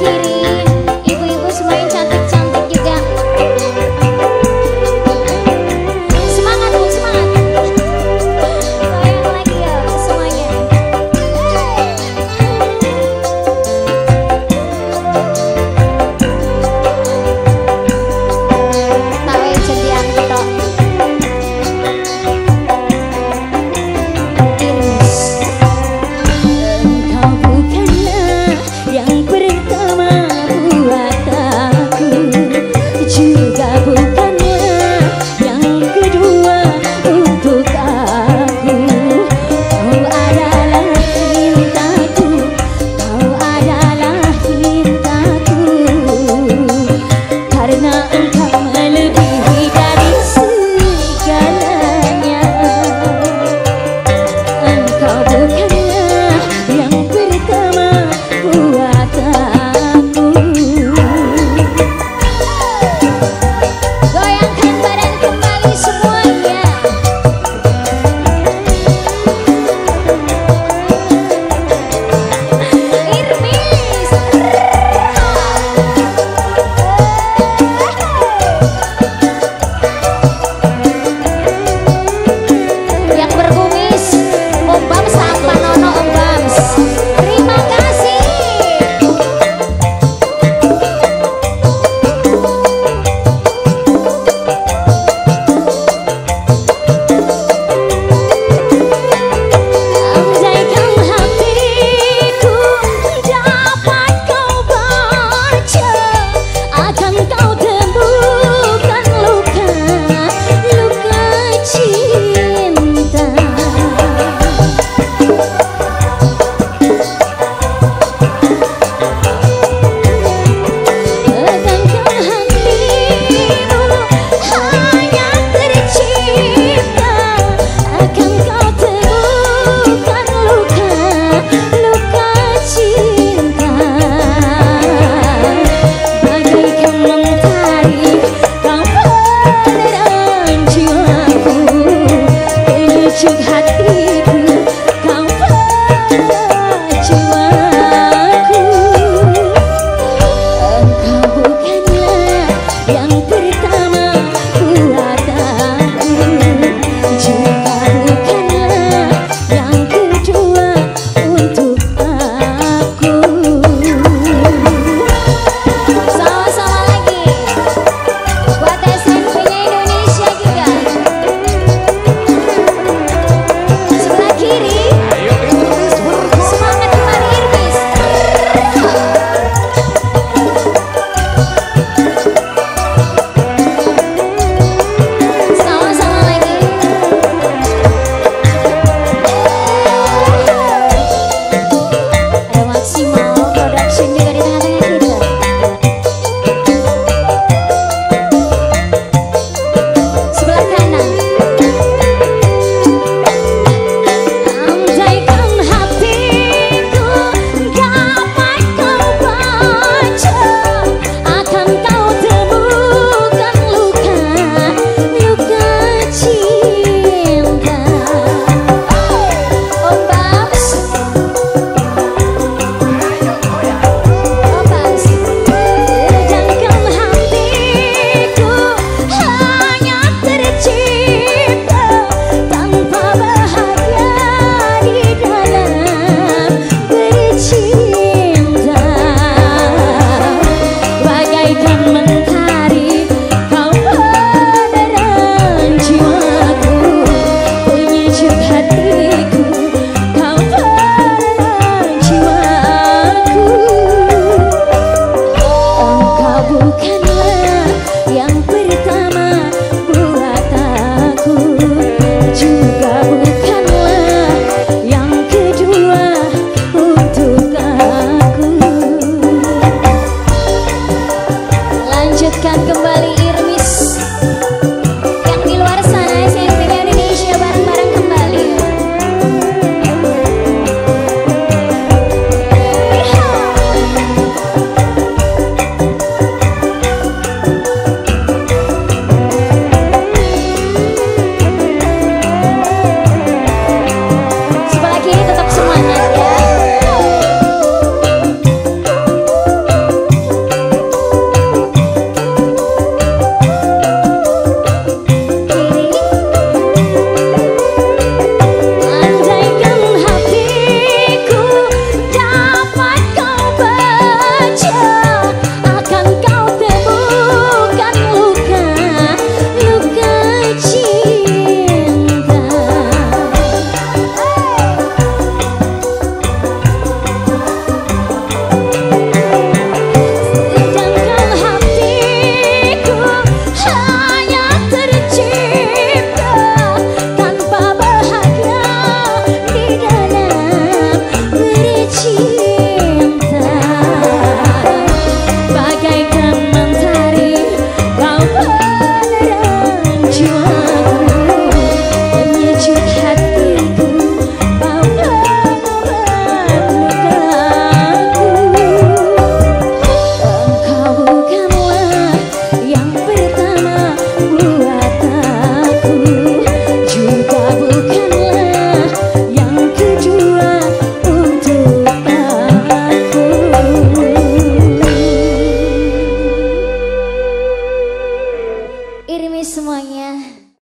kiri karena engkau